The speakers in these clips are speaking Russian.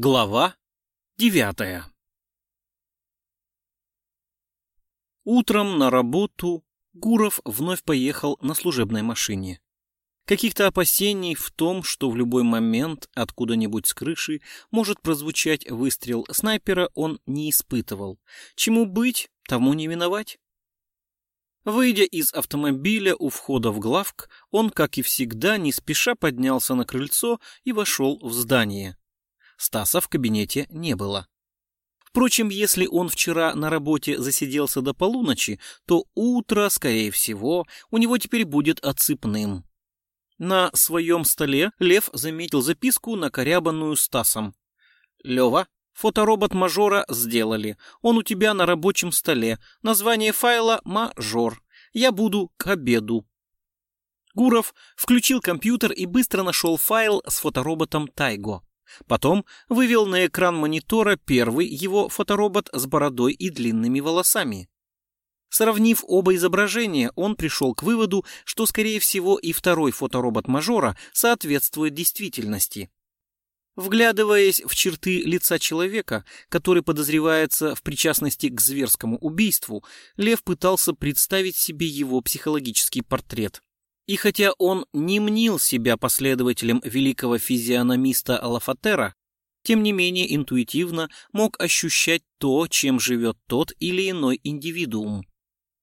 Глава девятая Утром на работу Гуров вновь поехал на служебной машине. Каких-то опасений в том, что в любой момент откуда-нибудь с крыши может прозвучать выстрел снайпера, он не испытывал. Чему быть, тому не миновать. Выйдя из автомобиля у входа в главк, он, как и всегда, не спеша поднялся на крыльцо и вошел в здание. Стаса в кабинете не было. Впрочем, если он вчера на работе засиделся до полуночи, то утро, скорее всего, у него теперь будет отсыпным. На своем столе Лев заметил записку, накорябанную Стасом. «Лева, фоторобот мажора сделали. Он у тебя на рабочем столе. Название файла «Мажор». Я буду к обеду». Гуров включил компьютер и быстро нашел файл с фотороботом Тайго. Потом вывел на экран монитора первый его фоторобот с бородой и длинными волосами. Сравнив оба изображения, он пришел к выводу, что, скорее всего, и второй фоторобот мажора соответствует действительности. Вглядываясь в черты лица человека, который подозревается в причастности к зверскому убийству, Лев пытался представить себе его психологический портрет. И хотя он не мнил себя последователем великого физиономиста Алафатера, тем не менее интуитивно мог ощущать то, чем живет тот или иной индивидуум.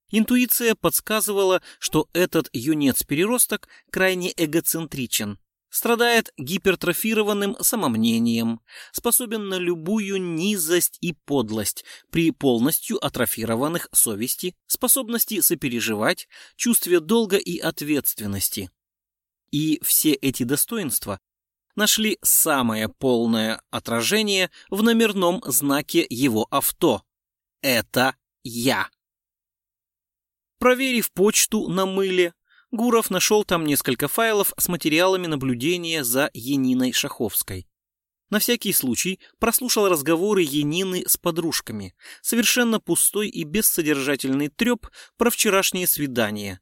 Интуиция подсказывала, что этот юнец-переросток крайне эгоцентричен, страдает гипертрофированным самомнением, способен на любую низость и подлость при полностью атрофированных совести, способности сопереживать, чувстве долга и ответственности. И все эти достоинства нашли самое полное отражение в номерном знаке его авто. Это я. Проверив почту на мыле, Гуров нашел там несколько файлов с материалами наблюдения за Ениной Шаховской. На всякий случай прослушал разговоры Енины с подружками, совершенно пустой и бессодержательный треп про вчерашнее свидание.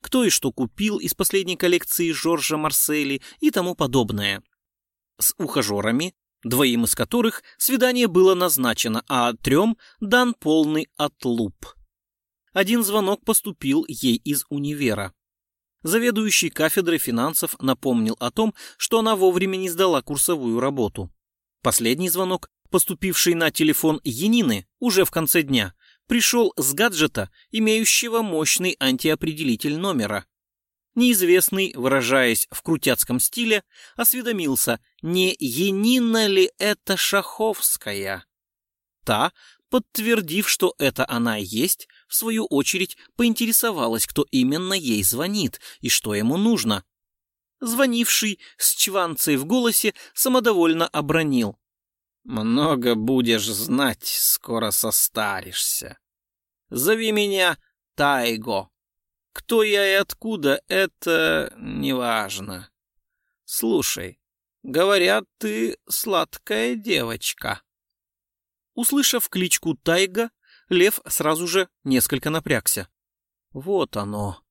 Кто и что купил из последней коллекции Жоржа Марсели и тому подобное. С ухажерами, двоим из которых свидание было назначено, а трем дан полный отлуп. Один звонок поступил ей из универа. Заведующий кафедрой финансов напомнил о том, что она вовремя не сдала курсовую работу. Последний звонок, поступивший на телефон Янины уже в конце дня, пришел с гаджета, имеющего мощный антиопределитель номера. Неизвестный, выражаясь в крутяцком стиле, осведомился, не Янина ли это Шаховская. Та, подтвердив, что это она есть, в свою очередь поинтересовалась, кто именно ей звонит и что ему нужно. Звонивший с чванцей в голосе самодовольно обронил. «Много будешь знать, скоро состаришься. Зови меня Тайго. Кто я и откуда, это неважно. Слушай, говорят, ты сладкая девочка». Услышав кличку Тайга, Лев сразу же несколько напрягся. Вот оно.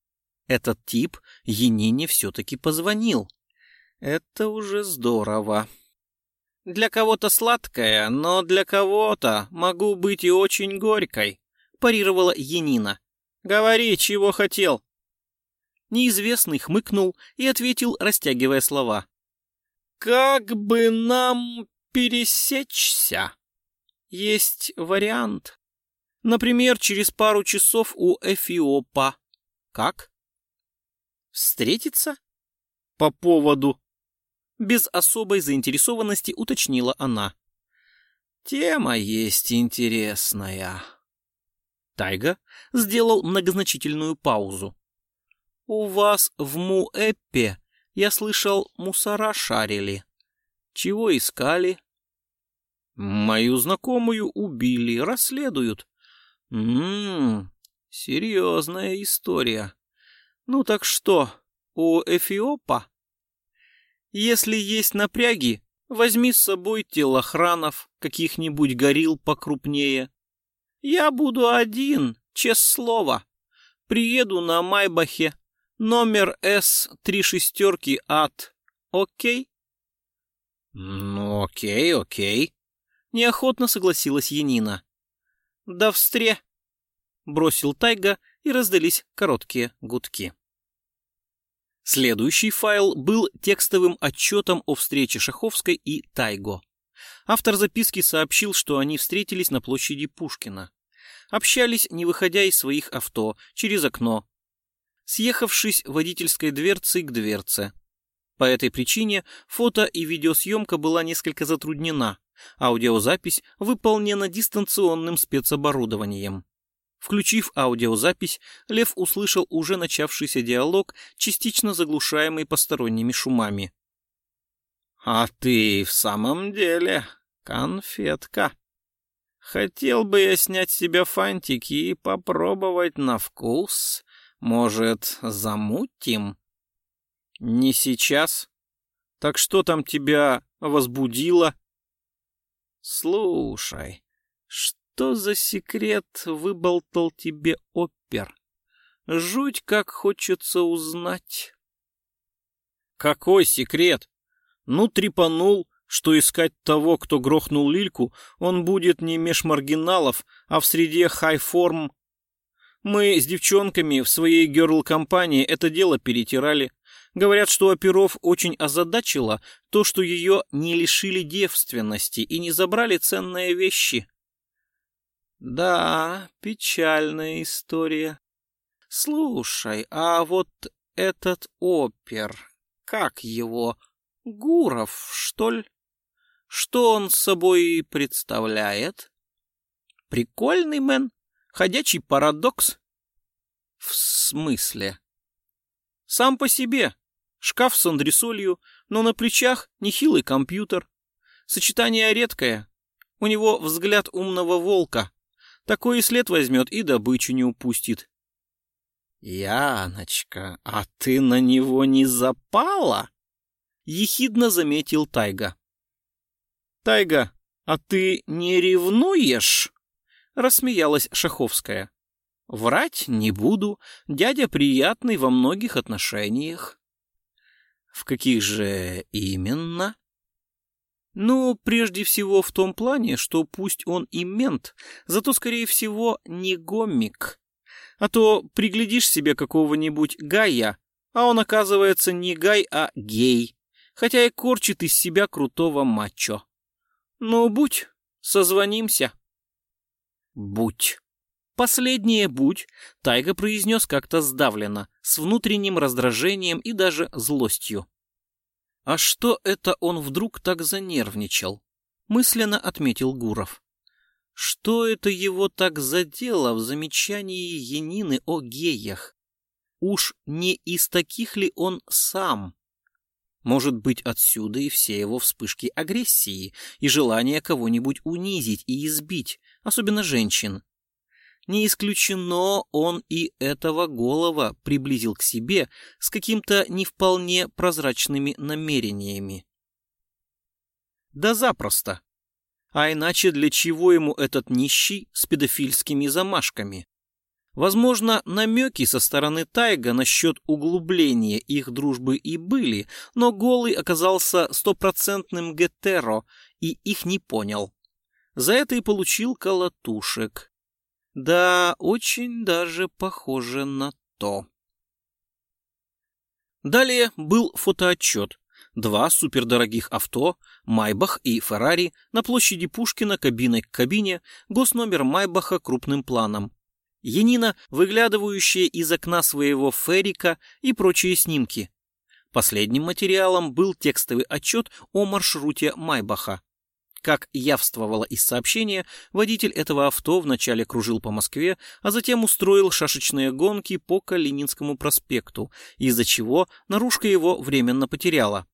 Этот тип Енине все-таки позвонил. Это уже здорово. Для кого-то сладкая, но для кого-то могу быть и очень горькой, парировала Енина. Говори, чего хотел. Неизвестный хмыкнул и ответил, растягивая слова. Как бы нам пересечься? Есть вариант. Например, через пару часов у Эфиопа. Как? Встретиться? По поводу. Без особой заинтересованности уточнила она. Тема есть интересная. Тайга сделал многозначительную паузу. У вас в Муэппе, я слышал, мусора шарили. Чего искали? Мою знакомую убили, расследуют. Ммм, серьезная история. Ну так что, у Эфиопа? Если есть напряги, возьми с собой телохранов, каких-нибудь горил покрупнее. Я буду один, честное слово. Приеду на Майбахе, номер С три шестерки ад. Окей? Ну, окей, окей. Неохотно согласилась Янина. До встре! Бросил Тайга, и раздались короткие гудки. Следующий файл был текстовым отчетом о встрече Шаховской и Тайго. Автор записки сообщил, что они встретились на площади Пушкина. Общались, не выходя из своих авто, через окно, съехавшись водительской дверцей к дверце. По этой причине фото и видеосъемка была несколько затруднена, аудиозапись выполнена дистанционным спецоборудованием. Включив аудиозапись, Лев услышал уже начавшийся диалог, частично заглушаемый посторонними шумами. «А ты в самом деле конфетка. Хотел бы я снять с себя фантики и попробовать на вкус. Может, замутим?» «Не сейчас. Так что там тебя возбудило?» «Слушай, что за секрет выболтал тебе опер? Жуть, как хочется узнать». «Какой секрет? Ну, трепанул, что искать того, кто грохнул Лильку, он будет не меж маргиналов, а в среде хай-форм. Мы с девчонками в своей герл-компании это дело перетирали. Говорят, что оперов очень озадачило то, что ее не лишили девственности и не забрали ценные вещи. Да, печальная история. Слушай, а вот этот опер, как его, Гуров, что ли? Что он собой представляет? Прикольный мэн, ходячий парадокс. В смысле? Сам по себе, Шкаф с андресолью, но на плечах нехилый компьютер. Сочетание редкое. У него взгляд умного волка. Такой и след возьмет, и добычу не упустит. «Яночка, а ты на него не запала?» — ехидно заметил Тайга. «Тайга, а ты не ревнуешь?» — рассмеялась Шаховская. «Врать не буду, дядя приятный во многих отношениях». В каких же именно? Ну, прежде всего в том плане, что пусть он и мент, зато, скорее всего, не гомик. А то приглядишь себе какого-нибудь гая, а он, оказывается, не гай, а гей, хотя и корчит из себя крутого мачо. Ну, будь, созвонимся. Будь. Последнее «будь» Тайга произнес как-то сдавленно, с внутренним раздражением и даже злостью. «А что это он вдруг так занервничал?» — мысленно отметил Гуров. «Что это его так задело в замечании Янины о геях? Уж не из таких ли он сам?» Может быть, отсюда и все его вспышки агрессии и желание кого-нибудь унизить и избить, особенно женщин. Не исключено, он и этого голова приблизил к себе с каким-то не вполне прозрачными намерениями. Да запросто. А иначе для чего ему этот нищий с педофильскими замашками? Возможно, намеки со стороны Тайга насчет углубления их дружбы и были, но Голый оказался стопроцентным гетеро и их не понял. За это и получил колотушек. Да, очень даже похоже на то. Далее был фотоотчет. Два супердорогих авто, Майбах и Феррари, на площади Пушкина кабиной к кабине, госномер Майбаха крупным планом. Янина, выглядывающая из окна своего Феррика и прочие снимки. Последним материалом был текстовый отчет о маршруте Майбаха. Как явствовало из сообщения, водитель этого авто вначале кружил по Москве, а затем устроил шашечные гонки по Калининскому проспекту, из-за чего наружка его временно потеряла.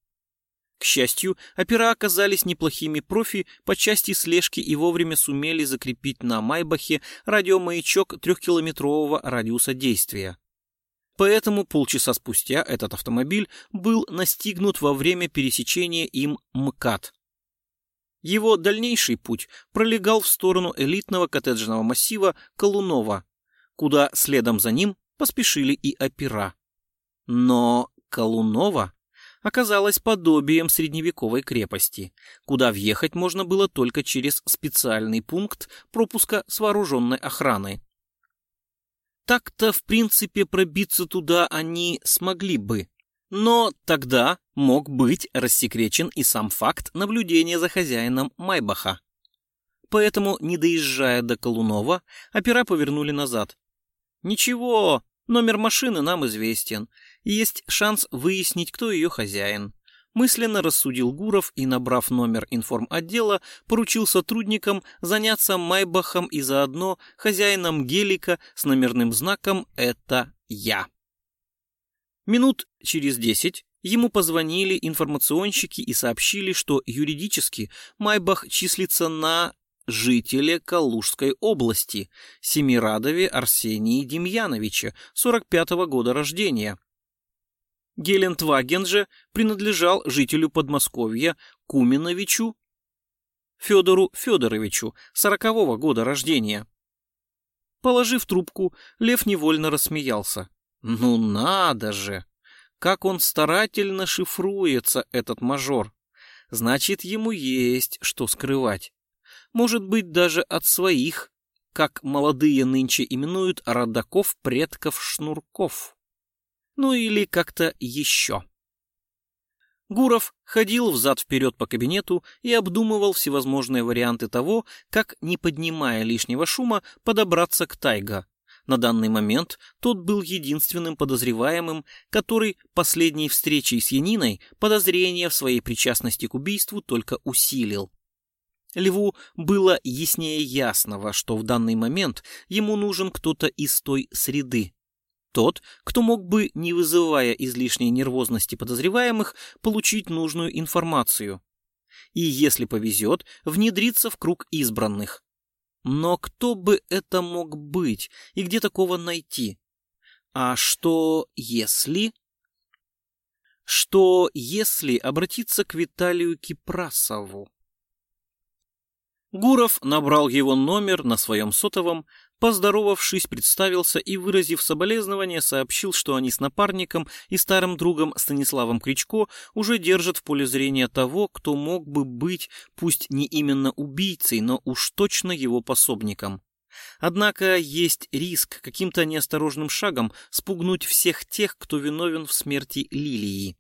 К счастью, опера оказались неплохими профи по части слежки и вовремя сумели закрепить на Майбахе радиомаячок трехкилометрового радиуса действия. Поэтому полчаса спустя этот автомобиль был настигнут во время пересечения им МКАД. Его дальнейший путь пролегал в сторону элитного коттеджного массива Колунова, куда следом за ним поспешили и опера. Но Колунова оказалась подобием средневековой крепости, куда въехать можно было только через специальный пункт пропуска с вооруженной охраной. Так-то, в принципе, пробиться туда они смогли бы, но тогда мог быть рассекречен и сам факт наблюдения за хозяином Майбаха. Поэтому, не доезжая до Колунова, опера повернули назад. Ничего, номер машины нам известен, есть шанс выяснить, кто ее хозяин. Мысленно рассудил Гуров и, набрав номер информотдела, поручил сотрудникам заняться Майбахом и заодно хозяином гелика с номерным знаком «Это я». Минут через десять ему позвонили информационщики и сообщили, что юридически Майбах числится на жителе Калужской области, Семирадове Арсении Демьяновича, 45-го года рождения. Гелендваген же принадлежал жителю Подмосковья Куминовичу Федору Федоровичу, 40-го года рождения. Положив трубку, Лев невольно рассмеялся. Ну надо же! Как он старательно шифруется, этот мажор. Значит, ему есть что скрывать. Может быть, даже от своих, как молодые нынче именуют родаков предков шнурков. Ну или как-то еще. Гуров ходил взад-вперед по кабинету и обдумывал всевозможные варианты того, как, не поднимая лишнего шума, подобраться к Тайга, на данный момент тот был единственным подозреваемым, который последней встречей с Яниной подозрение в своей причастности к убийству только усилил. Льву было яснее ясного, что в данный момент ему нужен кто-то из той среды. Тот, кто мог бы, не вызывая излишней нервозности подозреваемых, получить нужную информацию. И, если повезет, внедриться в круг избранных. Но кто бы это мог быть и где такого найти? А что если... Что если обратиться к Виталию Кипрасову? Гуров набрал его номер на своем сотовом, Поздоровавшись, представился и, выразив соболезнование, сообщил, что они с напарником и старым другом Станиславом Кричко уже держат в поле зрения того, кто мог бы быть, пусть не именно убийцей, но уж точно его пособником. Однако есть риск каким-то неосторожным шагом спугнуть всех тех, кто виновен в смерти Лилии.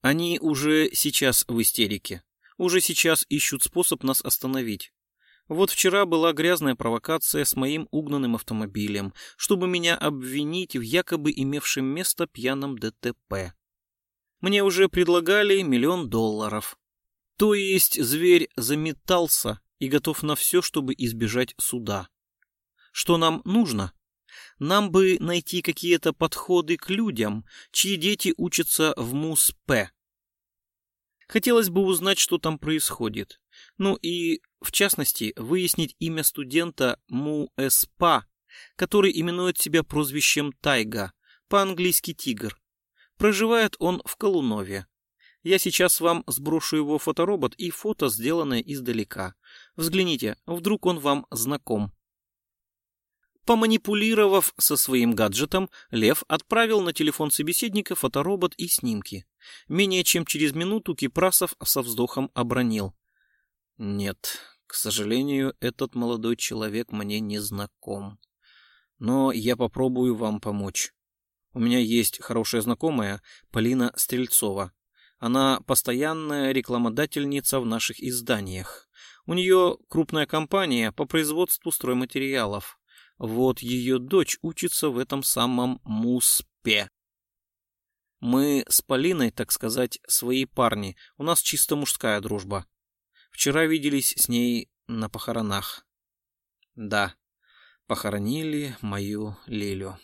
Они уже сейчас в истерике, уже сейчас ищут способ нас остановить. Вот вчера была грязная провокация с моим угнанным автомобилем, чтобы меня обвинить в якобы имевшем место пьяном ДТП. Мне уже предлагали миллион долларов. То есть зверь заметался и готов на все, чтобы избежать суда. Что нам нужно? Нам бы найти какие-то подходы к людям, чьи дети учатся в МУСП. Хотелось бы узнать, что там происходит. Ну и, в частности, выяснить имя студента МУЭСПА, который именует себя прозвищем Тайга, по-английски Тигр. Проживает он в Колунове. Я сейчас вам сброшу его фоторобот и фото, сделанное издалека. Взгляните, вдруг он вам знаком. Поманипулировав со своим гаджетом, Лев отправил на телефон собеседника фоторобот и снимки. Менее чем через минуту Кипрасов со вздохом обронил. Нет, к сожалению, этот молодой человек мне не знаком. Но я попробую вам помочь. У меня есть хорошая знакомая, Полина Стрельцова. Она постоянная рекламодательница в наших изданиях. У нее крупная компания по производству стройматериалов. Вот ее дочь учится в этом самом МУСПе. Мы с Полиной, так сказать, свои парни. У нас чисто мужская дружба. Вчера виделись с ней на похоронах. Да, похоронили мою Лилю.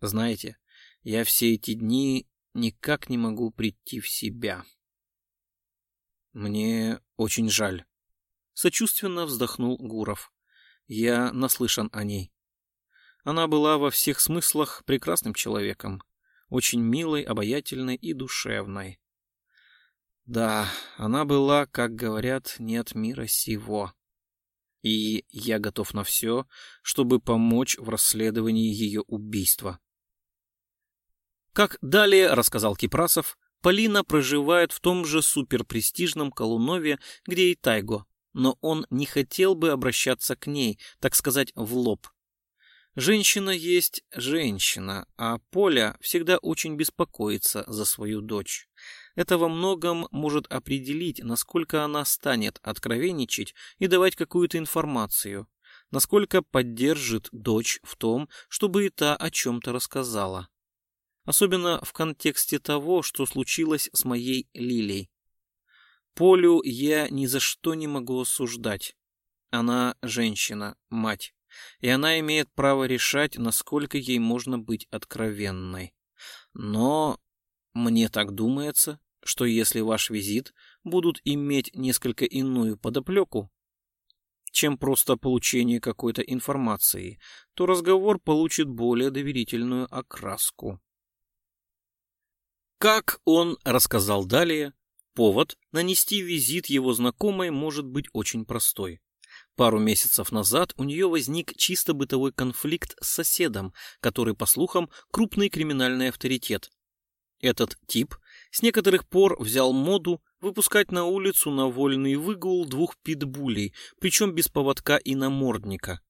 Знаете, я все эти дни никак не могу прийти в себя. Мне очень жаль. Сочувственно вздохнул Гуров. Я наслышан о ней. Она была во всех смыслах прекрасным человеком, очень милой, обаятельной и душевной. Да, она была, как говорят, не от мира сего. И я готов на все, чтобы помочь в расследовании ее убийства. Как далее рассказал Кипрасов, Полина проживает в том же суперпрестижном Колунове, где и Тайго, но он не хотел бы обращаться к ней, так сказать, в лоб. Женщина есть женщина, а Поля всегда очень беспокоится за свою дочь. Это во многом может определить, насколько она станет откровенничать и давать какую-то информацию, насколько поддержит дочь в том, чтобы и та о чем-то рассказала. Особенно в контексте того, что случилось с моей Лилей. Полю я ни за что не могу осуждать. Она женщина, мать, и она имеет право решать, насколько ей можно быть откровенной. Но мне так думается, что если ваш визит будут иметь несколько иную подоплеку, чем просто получение какой-то информации, то разговор получит более доверительную окраску. Как он рассказал далее, повод нанести визит его знакомой может быть очень простой. Пару месяцев назад у нее возник чисто бытовой конфликт с соседом, который, по слухам, крупный криминальный авторитет. Этот тип с некоторых пор взял моду выпускать на улицу на вольный выгул двух питбулей, причем без поводка и намордника.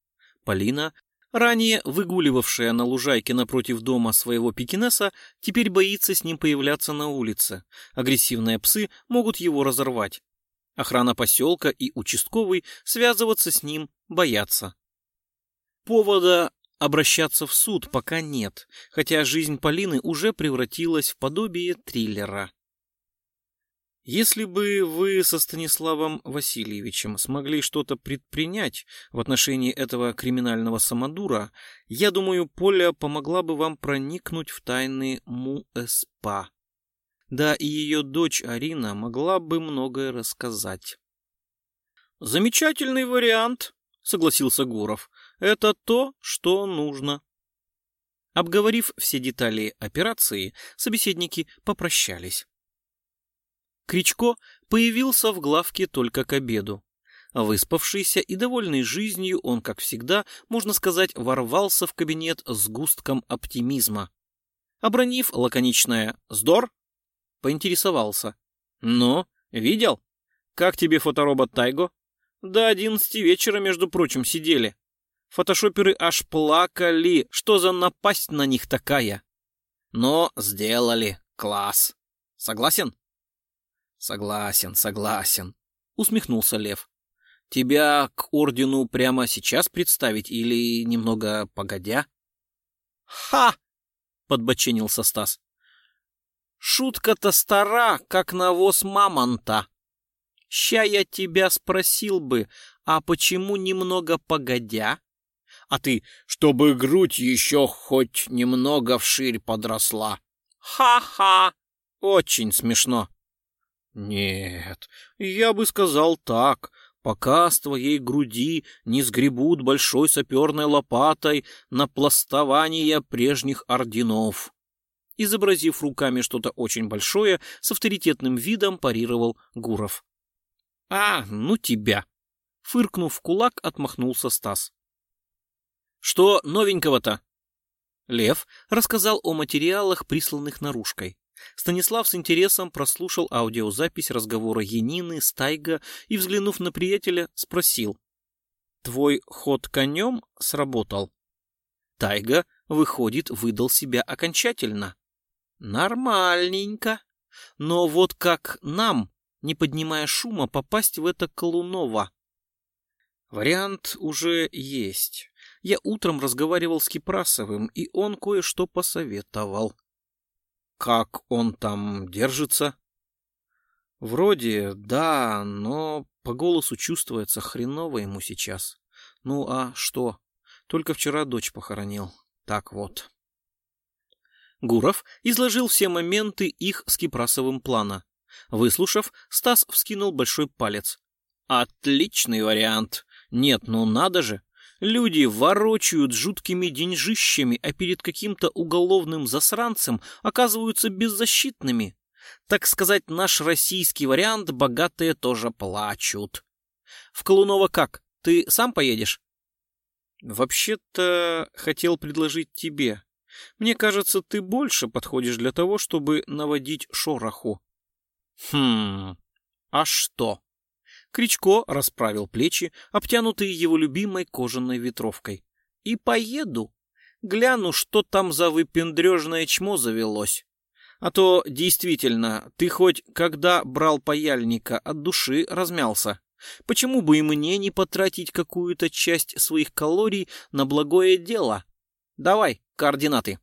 Полина, ранее выгуливавшая на лужайке напротив дома своего пекинеса, теперь боится с ним появляться на улице. Агрессивные псы могут его разорвать. Охрана поселка и участковый связываться с ним боятся. Повода обращаться в суд пока нет, хотя жизнь Полины уже превратилась в подобие триллера. Если бы вы со Станиславом Васильевичем смогли что-то предпринять в отношении этого криминального самодура, я думаю, Поля помогла бы вам проникнуть в тайны МУСПА. Да и ее дочь Арина могла бы многое рассказать. «Замечательный вариант», — согласился Гуров. «Это то, что нужно». Обговорив все детали операции, собеседники попрощались. Кричко появился в главке только к обеду. Выспавшийся и довольный жизнью, он, как всегда, можно сказать, ворвался в кабинет с густком оптимизма. Обронив лаконичное «Здор!», поинтересовался. «Ну, видел? Как тебе фоторобот Тайго?» До одиннадцати вечера, между прочим, сидели. Фотошоперы аж плакали, что за напасть на них такая. Но сделали. Класс. Согласен? Согласен, согласен, усмехнулся Лев. Тебя к ордену прямо сейчас представить или немного погодя? Ха! подбоченился Стас. Шутка-то стара, как навоз мамонта. Ща я тебя спросил бы, а почему немного погодя? А ты, чтобы грудь еще хоть немного вширь подросла. Ха-ха! Очень смешно. Нет, я бы сказал так. Пока с твоей груди не сгребут большой саперной лопатой на пластование прежних орденов. Изобразив руками что-то очень большое, с авторитетным видом парировал Гуров. «А, ну тебя!» Фыркнув в кулак, отмахнулся Стас. «Что новенького-то?» Лев рассказал о материалах, присланных наружкой. Станислав с интересом прослушал аудиозапись разговора Янины с Тайго и, взглянув на приятеля, спросил. «Твой ход конем сработал?» Тайга, выходит, выдал себя окончательно. «Нормальненько. Но вот как нам, не поднимая шума, попасть в это Колунова?» Вариант уже есть. Я утром разговаривал с Кипрасовым, и он кое-что посоветовал. Как он там держится? Вроде да, но по голосу чувствуется хреново ему сейчас. Ну а что? Только вчера дочь похоронил. Так вот. Гуров изложил все моменты их с Кипрасовым плана. Выслушав, Стас вскинул большой палец. Отличный вариант. Нет, ну надо же. Люди ворочают жуткими деньжищами, а перед каким-то уголовным засранцем оказываются беззащитными. Так сказать, наш российский вариант «богатые тоже плачут». В Колунова как? Ты сам поедешь? Вообще-то хотел предложить тебе. Мне кажется, ты больше подходишь для того, чтобы наводить шороху. Хм, а что? Кричко расправил плечи, обтянутые его любимой кожаной ветровкой. И поеду. Гляну, что там за выпендрежное чмо завелось. А то, действительно, ты хоть когда брал паяльника от души размялся. Почему бы и мне не потратить какую-то часть своих калорий на благое дело? Давай координаты.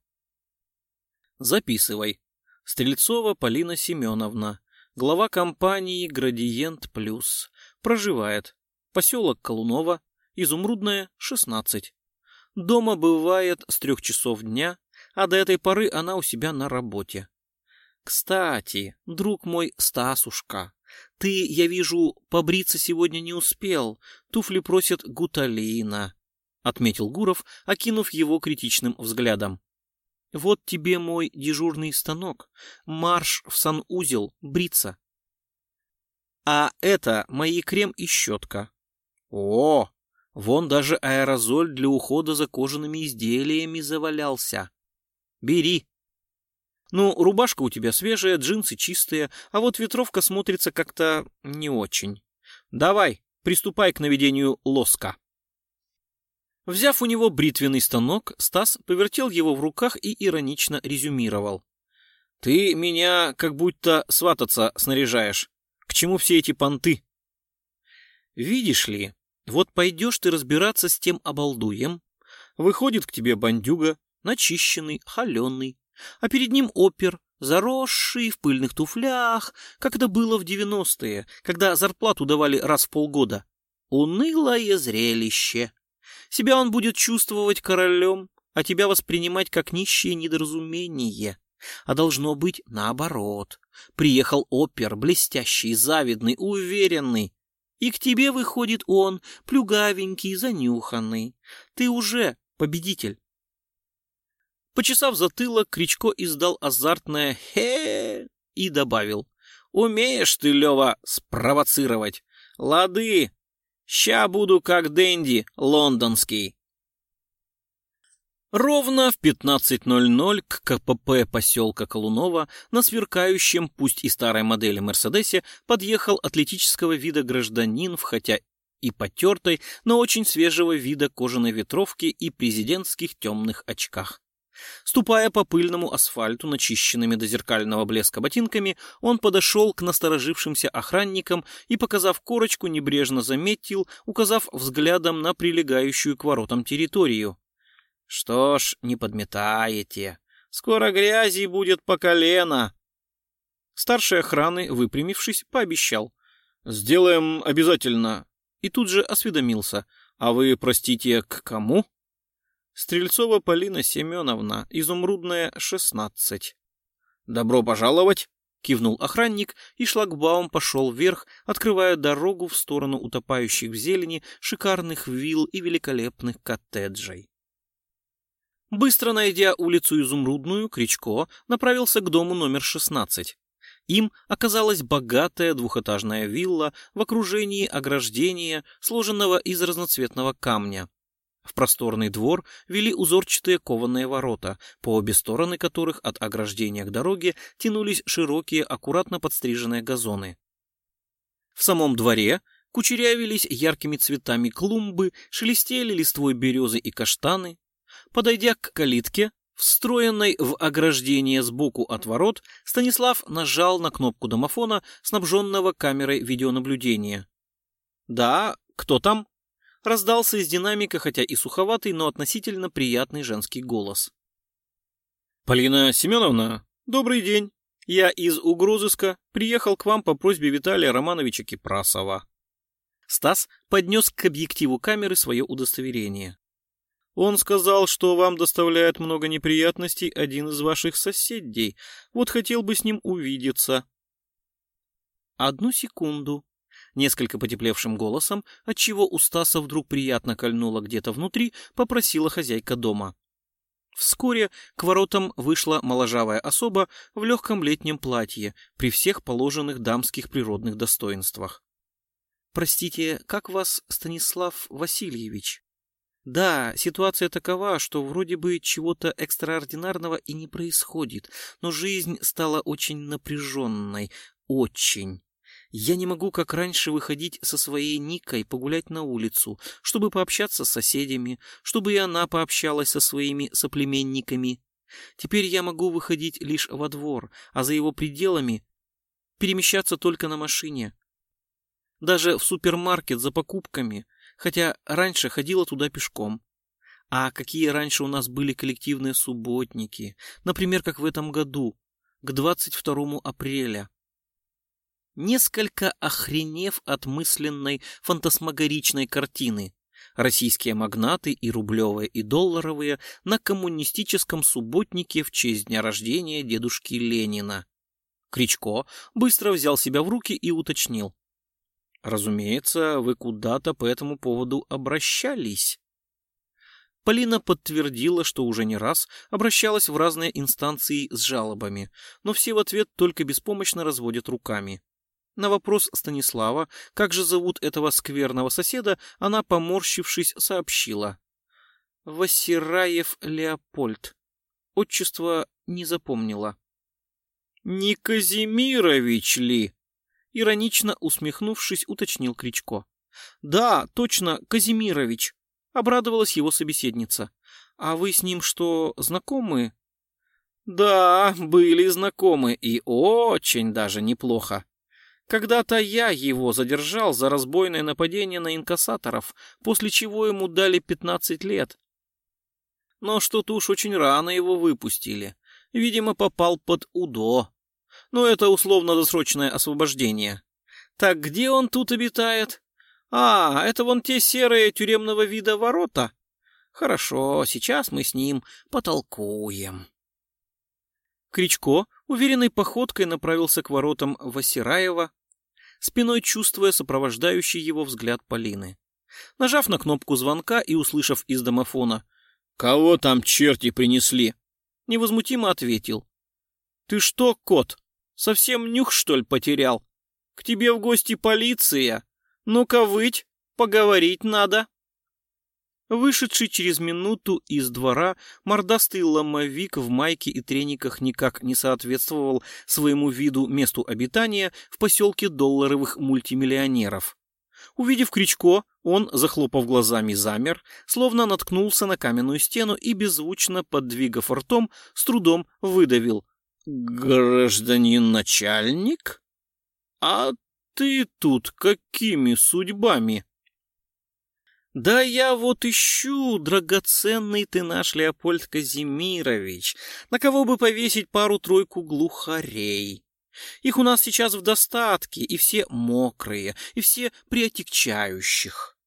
Записывай. Стрельцова Полина Семеновна, глава компании «Градиент Плюс». Проживает. Поселок Колунова, Изумрудная, 16. Дома бывает с трех часов дня, а до этой поры она у себя на работе. Кстати, друг мой Стасушка, ты, я вижу, побриться сегодня не успел. Туфли просят Гуталина, — отметил Гуров, окинув его критичным взглядом. Вот тебе мой дежурный станок. Марш в санузел, бриться. А это мои крем и щетка. О, вон даже аэрозоль для ухода за кожаными изделиями завалялся. Бери. Ну, рубашка у тебя свежая, джинсы чистые, а вот ветровка смотрится как-то не очень. Давай, приступай к наведению лоска. Взяв у него бритвенный станок, Стас повертел его в руках и иронично резюмировал. «Ты меня как будто свататься снаряжаешь. К чему все эти понты? Видишь ли, вот пойдешь ты разбираться с тем обалдуем, выходит к тебе бандюга, начищенный, холеный, а перед ним опер, заросший в пыльных туфлях, как это было в девяностые, когда зарплату давали раз в полгода. Унылое зрелище. Себя он будет чувствовать королем, а тебя воспринимать как нищее недоразумение. А должно быть наоборот. Приехал опер, блестящий, завидный, уверенный. И к тебе выходит он, плюгавенький, занюханный. Ты уже победитель. Почесав затылок, Кричко издал азартное хе и добавил. «Умеешь ты, Лева, спровоцировать. Лады, ща буду как Дэнди лондонский». Ровно в 15.00 к КПП поселка Колунова на сверкающем, пусть и старой модели Мерседесе, подъехал атлетического вида гражданин в хотя и потертой, но очень свежего вида кожаной ветровке и президентских темных очках. Ступая по пыльному асфальту, начищенными до зеркального блеска ботинками, он подошел к насторожившимся охранникам и, показав корочку, небрежно заметил, указав взглядом на прилегающую к воротам территорию. Что ж, не подметаете. Скоро грязи будет по колено. Старший охраны, выпрямившись, пообещал. Сделаем обязательно. И тут же осведомился. А вы, простите, к кому? Стрельцова Полина Семеновна, изумрудная, шестнадцать. Добро пожаловать! Кивнул охранник, и шлагбаум пошел вверх, открывая дорогу в сторону утопающих в зелени шикарных вилл и великолепных коттеджей. Быстро найдя улицу Изумрудную, Кричко направился к дому номер 16. Им оказалась богатая двухэтажная вилла в окружении ограждения, сложенного из разноцветного камня. В просторный двор вели узорчатые кованые ворота, по обе стороны которых от ограждения к дороге тянулись широкие, аккуратно подстриженные газоны. В самом дворе кучерявились яркими цветами клумбы, шелестели листвой березы и каштаны, Подойдя к калитке, встроенной в ограждение сбоку от ворот, Станислав нажал на кнопку домофона, снабженного камерой видеонаблюдения. «Да, кто там?» Раздался из динамика, хотя и суховатый, но относительно приятный женский голос. «Полина Семеновна, добрый день. Я из угрозыска приехал к вам по просьбе Виталия Романовича Кипрасова». Стас поднес к объективу камеры свое удостоверение. Он сказал, что вам доставляет много неприятностей один из ваших соседей. Вот хотел бы с ним увидеться. Одну секунду. Несколько потеплевшим голосом, отчего у Стаса вдруг приятно кольнуло где-то внутри, попросила хозяйка дома. Вскоре к воротам вышла моложавая особа в легком летнем платье при всех положенных дамских природных достоинствах. «Простите, как вас Станислав Васильевич?» Да, ситуация такова, что вроде бы чего-то экстраординарного и не происходит, но жизнь стала очень напряженной, очень. Я не могу, как раньше, выходить со своей Никой погулять на улицу, чтобы пообщаться с соседями, чтобы и она пообщалась со своими соплеменниками. Теперь я могу выходить лишь во двор, а за его пределами перемещаться только на машине. Даже в супермаркет за покупками, хотя раньше ходила туда пешком. А какие раньше у нас были коллективные субботники, например, как в этом году, к 22 апреля. Несколько охренев от мысленной фантасмагоричной картины, российские магнаты и рублевые, и долларовые на коммунистическом субботнике в честь дня рождения дедушки Ленина. Кричко быстро взял себя в руки и уточнил. «Разумеется, вы куда-то по этому поводу обращались». Полина подтвердила, что уже не раз обращалась в разные инстанции с жалобами, но все в ответ только беспомощно разводят руками. На вопрос Станислава, как же зовут этого скверного соседа, она, поморщившись, сообщила. Васираев Леопольд. Отчество не запомнила. «Не Казимирович ли?» Иронично усмехнувшись, уточнил Кричко. «Да, точно, Казимирович», — обрадовалась его собеседница. «А вы с ним что, знакомы?» «Да, были знакомы, и очень даже неплохо. Когда-то я его задержал за разбойное нападение на инкассаторов, после чего ему дали 15 лет. Но что-то уж очень рано его выпустили. Видимо, попал под УДО. Но это условно-досрочное освобождение. Так где он тут обитает? А, это вон те серые тюремного вида ворота. Хорошо, сейчас мы с ним потолкуем. Кричко уверенной походкой направился к воротам Васираева, спиной чувствуя сопровождающий его взгляд Полины. Нажав на кнопку звонка и услышав из домофона «Кого там черти принесли?» невозмутимо ответил. «Ты что, кот, совсем нюх, что ли, потерял? К тебе в гости полиция. Ну-ка выть, поговорить надо». Вышедший через минуту из двора мордастый ломовик в майке и трениках никак не соответствовал своему виду месту обитания в поселке долларовых мультимиллионеров. Увидев Кричко, он, захлопав глазами, замер, словно наткнулся на каменную стену и, беззвучно подвигав ртом, с трудом выдавил. «Гражданин начальник? А ты тут какими судьбами?» Да я вот ищу, драгоценный ты наш Леопольд Казимирович, на кого бы повесить пару-тройку глухарей. Их у нас сейчас в достатке, и все мокрые, и все при отягчающих.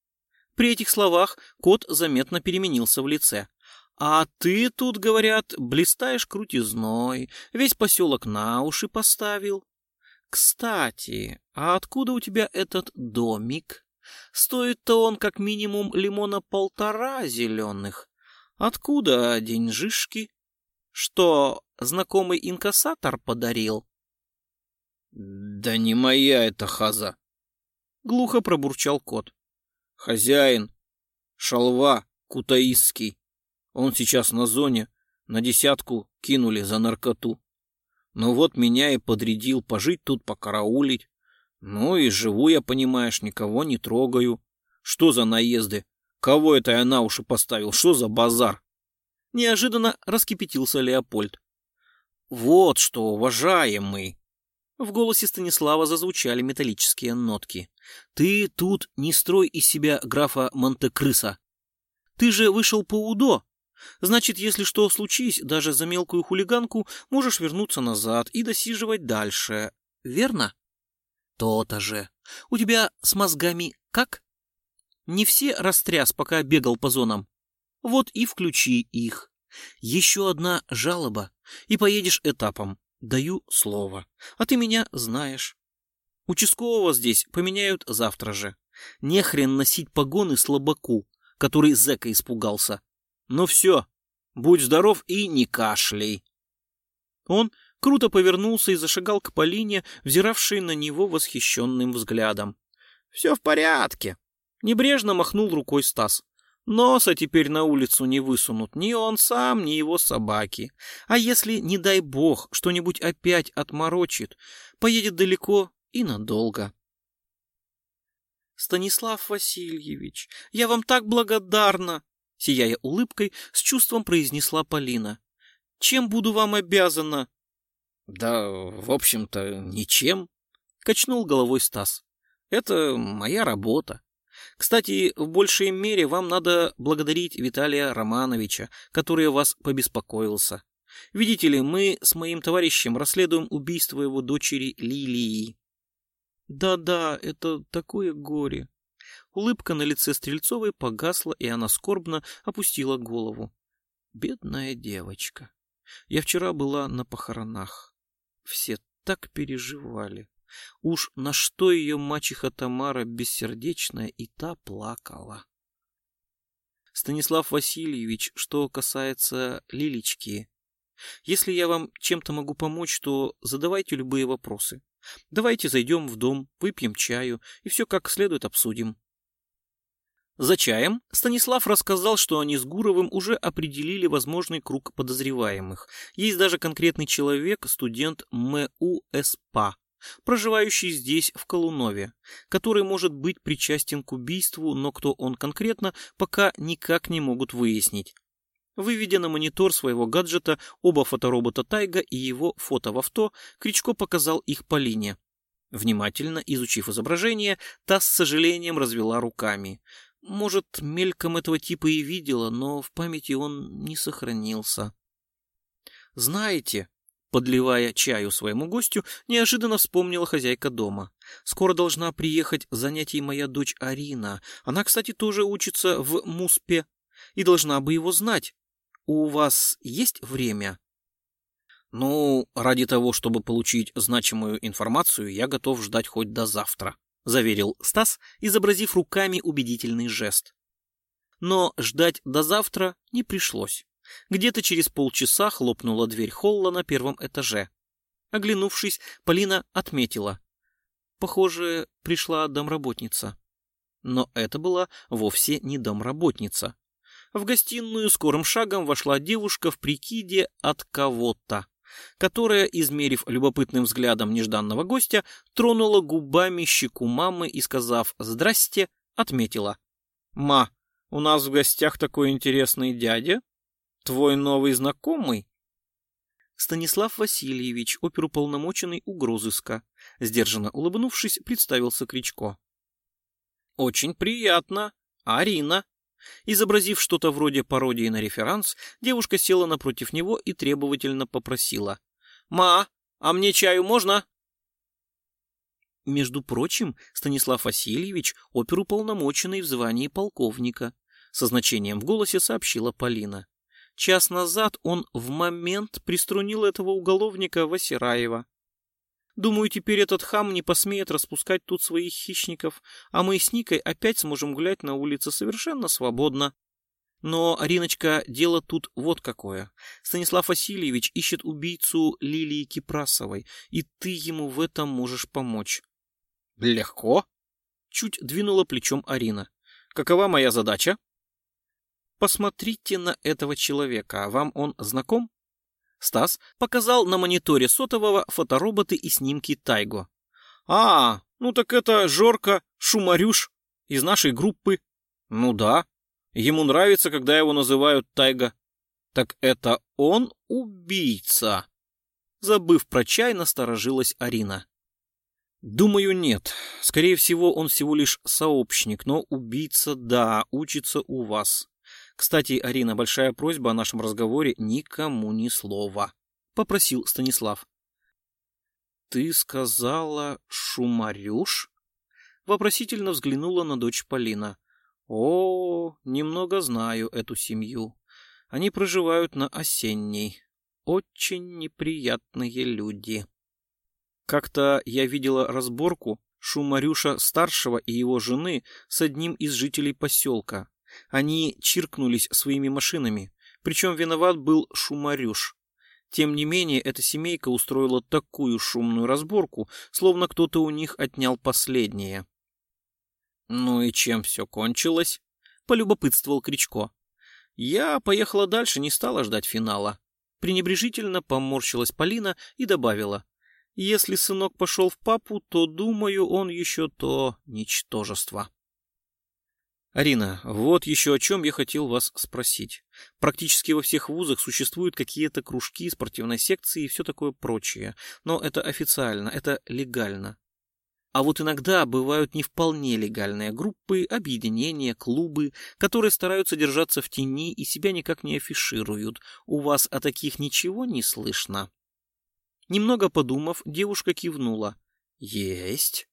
При этих словах кот заметно переменился в лице. А ты тут, говорят, блистаешь крутизной, весь поселок на уши поставил. Кстати, а откуда у тебя этот домик? Стоит-то он как минимум лимона полтора зеленых. Откуда деньжишки? Что, знакомый инкассатор подарил? Да не моя это хаза. Глухо пробурчал кот. Хозяин, шалва, кутаисский. Он сейчас на зоне, на десятку кинули за наркоту. Ну вот меня и подрядил пожить тут, покараулить. Ну и живу я, понимаешь, никого не трогаю. Что за наезды? Кого это я на уши поставил? Что за базар? Неожиданно раскипятился Леопольд. Вот что, уважаемый. В голосе Станислава зазвучали металлические нотки. Ты тут не строй из себя графа Монте-Крыса. Ты же вышел по УДО. Значит, если что случись, даже за мелкую хулиганку, можешь вернуться назад и досиживать дальше. Верно? То-то же. У тебя с мозгами как? Не все растряс, пока бегал по зонам. Вот и включи их. Еще одна жалоба, и поедешь этапом. Даю слово. А ты меня знаешь. Участкового здесь поменяют завтра же. Не хрен носить погоны слабаку, который зэка испугался. Ну все, будь здоров и не кашляй. Он круто повернулся и зашагал к Полине, взиравшей на него восхищенным взглядом. «Все в порядке», — небрежно махнул рукой Стас. Носа теперь на улицу не высунут ни он сам, ни его собаки. А если, не дай бог, что-нибудь опять отморочит, поедет далеко и надолго. Станислав Васильевич, я вам так благодарна, сияя улыбкой, с чувством произнесла Полина. Чем буду вам обязана? Да, в общем-то, ничем, качнул головой Стас. Это моя работа. Кстати, в большей мере вам надо благодарить Виталия Романовича, который вас побеспокоился. Видите ли, мы с моим товарищем расследуем убийство его дочери Лилии. Да-да, это такое горе. Улыбка на лице Стрельцовой погасла, и она скорбно опустила голову. Бедная девочка. Я вчера была на похоронах. Все так переживали. Уж на что ее мачеха Тамара бессердечная и та плакала. Станислав Васильевич, что касается Лилечки, если я вам чем-то могу помочь, то задавайте любые вопросы. Давайте зайдем в дом, выпьем чаю и все как следует обсудим. За чаем Станислав рассказал, что они с Гуровым уже определили возможный круг подозреваемых. Есть даже конкретный человек, студент МУ СПА, проживающий здесь, в Колунове, который может быть причастен к убийству, но кто он конкретно, пока никак не могут выяснить. Выведя на монитор своего гаджета оба фоторобота Тайга и его фото в авто, Кричко показал их Полине. Внимательно изучив изображение, та с сожалением развела руками. Может, мельком этого типа и видела, но в памяти он не сохранился. «Знаете», Подливая чаю своему гостю, неожиданно вспомнила хозяйка дома. Скоро должна приехать занятий моя дочь Арина. Она, кстати, тоже учится в МУСПе и должна бы его знать. У вас есть время? Ну, ради того, чтобы получить значимую информацию, я готов ждать хоть до завтра, заверил Стас, изобразив руками убедительный жест. Но ждать до завтра не пришлось. Где-то через полчаса хлопнула дверь холла на первом этаже. Оглянувшись, Полина отметила. Похоже, пришла домработница. Но это была вовсе не домработница. В гостиную скорым шагом вошла девушка в прикиде от кого-то, которая, измерив любопытным взглядом нежданного гостя, тронула губами щеку мамы и, сказав «здрасте», отметила. «Ма, у нас в гостях такой интересный дядя». Твой новый знакомый? Станислав Васильевич, оперуполномоченный угрозыска. Сдержанно улыбнувшись, представился Кричко. Очень приятно. Арина. Изобразив что-то вроде пародии на реферанс, девушка села напротив него и требовательно попросила. «Ма, а мне чаю можно?» Между прочим, Станислав Васильевич — оперуполномоченный в звании полковника, со значением в голосе сообщила Полина. Час назад он в момент приструнил этого уголовника Васираева. Думаю, теперь этот хам не посмеет распускать тут своих хищников, а мы с Никой опять сможем гулять на улице совершенно свободно. Но, Ариночка, дело тут вот какое. Станислав Васильевич ищет убийцу Лилии Кипрасовой, и ты ему в этом можешь помочь. Легко. Чуть двинула плечом Арина. Какова моя задача? Посмотрите на этого человека. Вам он знаком? Стас показал на мониторе сотового фотороботы и снимки Тайго. А, ну так это Жорка Шумарюш из нашей группы. Ну да. Ему нравится, когда его называют Тайга. Так это он убийца. Забыв про чай, насторожилась Арина. Думаю, нет. Скорее всего, он всего лишь сообщник, но убийца, да, учится у вас. Кстати, Арина, большая просьба о нашем разговоре никому ни слова, попросил Станислав. Ты сказала Шумарюш? Вопросительно взглянула на дочь Полина. О, немного знаю эту семью. Они проживают на Осенней. Очень неприятные люди. Как-то я видела разборку Шумарюша старшего и его жены с одним из жителей поселка. Они чиркнулись своими машинами, причем виноват был шумарюш. Тем не менее, эта семейка устроила такую шумную разборку, словно кто-то у них отнял последнее. Ну и чем все кончилось? полюбопытствовал Кричко. Я поехала дальше, не стала ждать финала. Пренебрежительно поморщилась Полина и добавила. Если сынок пошел в папу, то, думаю, он еще то ничтожество. Арина, вот еще о чем я хотел вас спросить. Практически во всех вузах существуют какие-то кружки, спортивной секции и все такое прочее. Но это официально, это легально. А вот иногда бывают не вполне легальные группы, объединения, клубы, которые стараются держаться в тени и себя никак не афишируют. У вас о таких ничего не слышно? Немного подумав, девушка кивнула. Есть.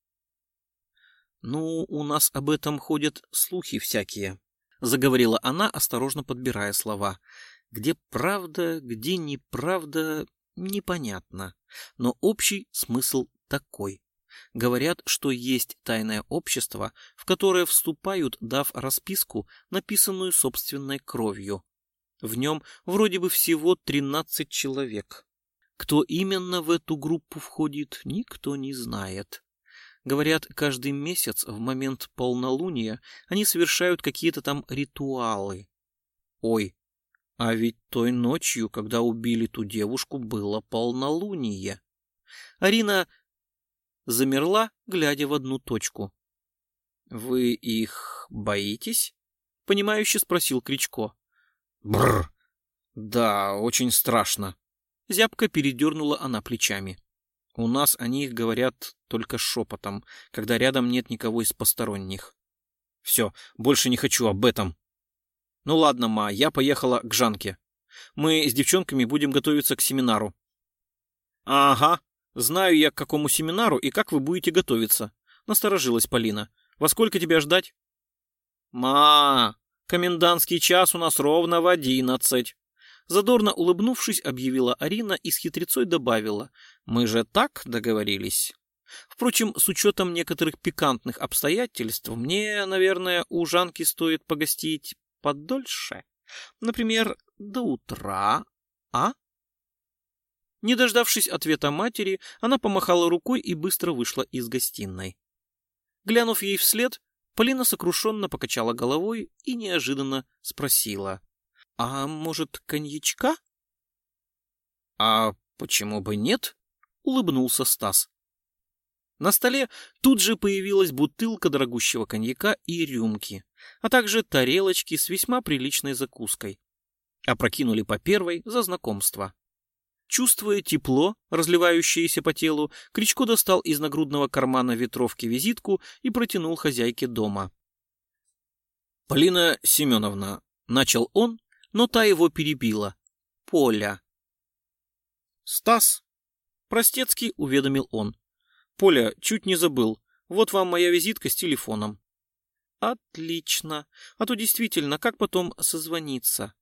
Ну, у нас об этом ходят слухи всякие, заговорила она, осторожно подбирая слова. Где правда, где неправда, непонятно. Но общий смысл такой. Говорят, что есть тайное общество, в которое вступают, дав расписку, написанную собственной кровью. В нем вроде бы всего 13 человек. Кто именно в эту группу входит, никто не знает. Говорят, каждый месяц в момент полнолуния они совершают какие-то там ритуалы. Ой, а ведь той ночью, когда убили ту девушку, было полнолуние. Арина замерла, глядя в одну точку. «Вы их боитесь?» — понимающе спросил Кричко. «Бррр! Да, очень страшно!» Зябко передернула она плечами. «У нас о них говорят только шепотом, когда рядом нет никого из посторонних. Все, больше не хочу об этом. Ну ладно, ма, я поехала к Жанке. Мы с девчонками будем готовиться к семинару». «Ага, Знаю я, к какому семинару и как вы будете готовиться. Насторожилась Полина. Во сколько тебя ждать? Ма, комендантский час у нас ровно в одиннадцать. Задорно улыбнувшись, объявила Арина и с хитрецой добавила. Мы же так договорились. Впрочем, с учетом некоторых пикантных обстоятельств, мне, наверное, у Жанки стоит погостить подольше. Например, до утра, а? Не дождавшись ответа матери, она помахала рукой и быстро вышла из гостиной. Глянув ей вслед, Полина сокрушенно покачала головой и неожиданно спросила. — А может, коньячка? — А почему бы нет? — улыбнулся Стас. На столе тут же появилась бутылка дорогущего коньяка и рюмки, а также тарелочки с весьма приличной закуской. Опрокинули по первой за знакомство. Чувствуя тепло, разливающееся по телу, Кричко достал из нагрудного кармана ветровки визитку и протянул хозяйке дома. «Полина Семеновна», — начал он, но та его перебила. «Поля». «Стас», — простецкий уведомил он. «Поля, чуть не забыл. Вот вам моя визитка с телефоном». «Отлично. А то действительно, как потом созвониться?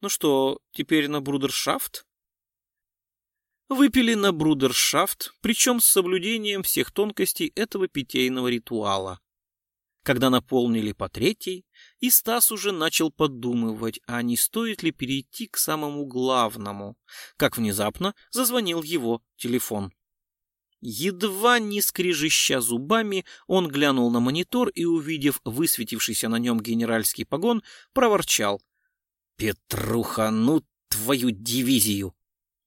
Ну что, теперь на брудершафт?» выпили на брудершафт, причем с соблюдением всех тонкостей этого питейного ритуала. Когда наполнили по третьей, и Стас уже начал подумывать, а не стоит ли перейти к самому главному, как внезапно зазвонил его телефон. Едва не скрежеща зубами, он глянул на монитор и, увидев высветившийся на нем генеральский погон, проворчал. «Петруха, ну твою дивизию!»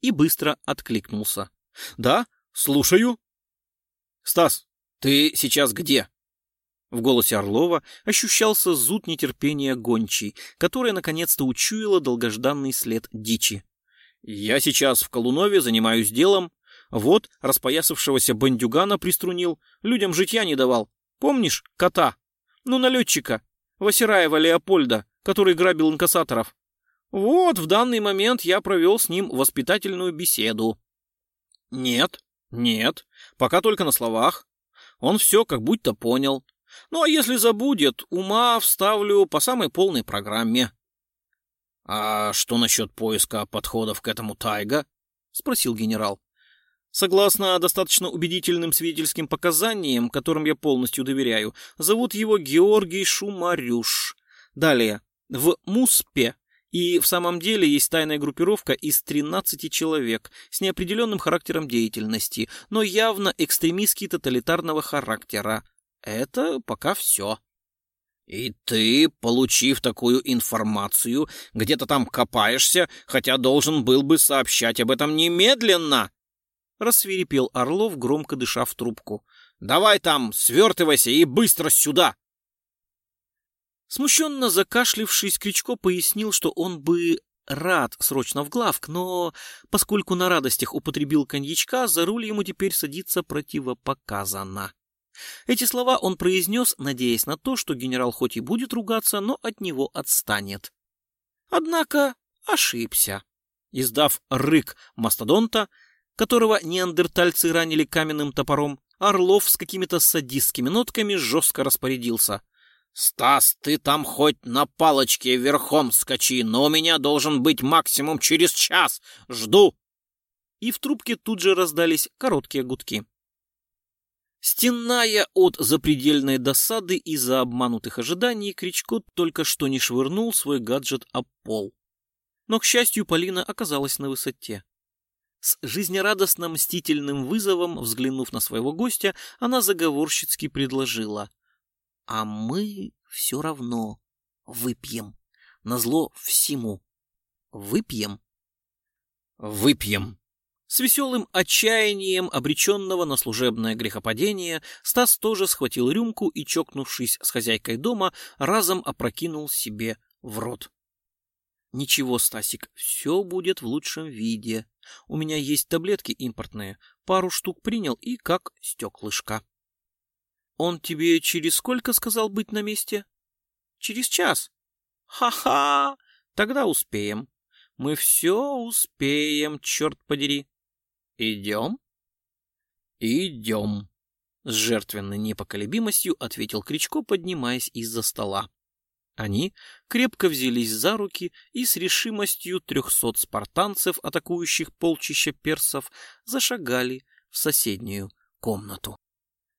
и быстро откликнулся. «Да, слушаю». «Стас, ты сейчас где?» В голосе Орлова ощущался зуд нетерпения гончей, которая наконец-то учуяла долгожданный след дичи. «Я сейчас в Колунове занимаюсь делом. Вот, распоясавшегося бандюгана приструнил, людям житья не давал. Помнишь, кота? Ну, налетчика, Васираева Леопольда, который грабил инкассаторов. Вот в данный момент я провел с ним воспитательную беседу. Нет, нет, пока только на словах. Он все как будто понял. Ну а если забудет, ума вставлю по самой полной программе. — А что насчет поиска подходов к этому тайга? — спросил генерал. Согласно достаточно убедительным свидетельским показаниям, которым я полностью доверяю, зовут его Георгий Шумарюш. Далее. В Муспе и в самом деле есть тайная группировка из 13 человек с неопределенным характером деятельности, но явно экстремистски тоталитарного характера. Это пока все. И ты, получив такую информацию, где-то там копаешься, хотя должен был бы сообщать об этом немедленно. Рассвирепел Орлов, громко дыша в трубку. Давай там, свертывайся и быстро сюда. Смущенно закашлившись, Кричко пояснил, что он бы рад срочно в главк, но поскольку на радостях употребил коньячка, за руль ему теперь садиться противопоказано. Эти слова он произнес, надеясь на то, что генерал хоть и будет ругаться, но от него отстанет. Однако ошибся. Издав рык мастодонта, которого неандертальцы ранили каменным топором, Орлов с какими-то садистскими нотками жестко распорядился. «Стас, ты там хоть на палочке верхом скачи, но у меня должен быть максимум через час. Жду!» И в трубке тут же раздались короткие гудки. Стеная от запредельной досады из-за обманутых ожиданий, Кричко только что не швырнул свой гаджет об пол. Но, к счастью, Полина оказалась на высоте. С жизнерадостно мстительным вызовом, взглянув на своего гостя, она заговорщицки предложила. «А мы все равно выпьем. Назло всему. Выпьем?» «Выпьем», с веселым отчаянием обреченного на служебное грехопадение Стас тоже схватил рюмку и, чокнувшись с хозяйкой дома, разом опрокинул себе в рот. «Ничего, Стасик, все будет в лучшем виде. У меня есть таблетки импортные, пару штук принял и как стеклышко». «Он тебе через сколько сказал быть на месте?» «Через час». «Ха-ха! Тогда успеем. Мы все успеем, черт подери». «Идем?» «Идем», — с жертвенной непоколебимостью ответил Кричко, поднимаясь из-за стола. Они крепко взялись за руки и с решимостью трехсот спартанцев, атакующих полчища персов, зашагали в соседнюю комнату.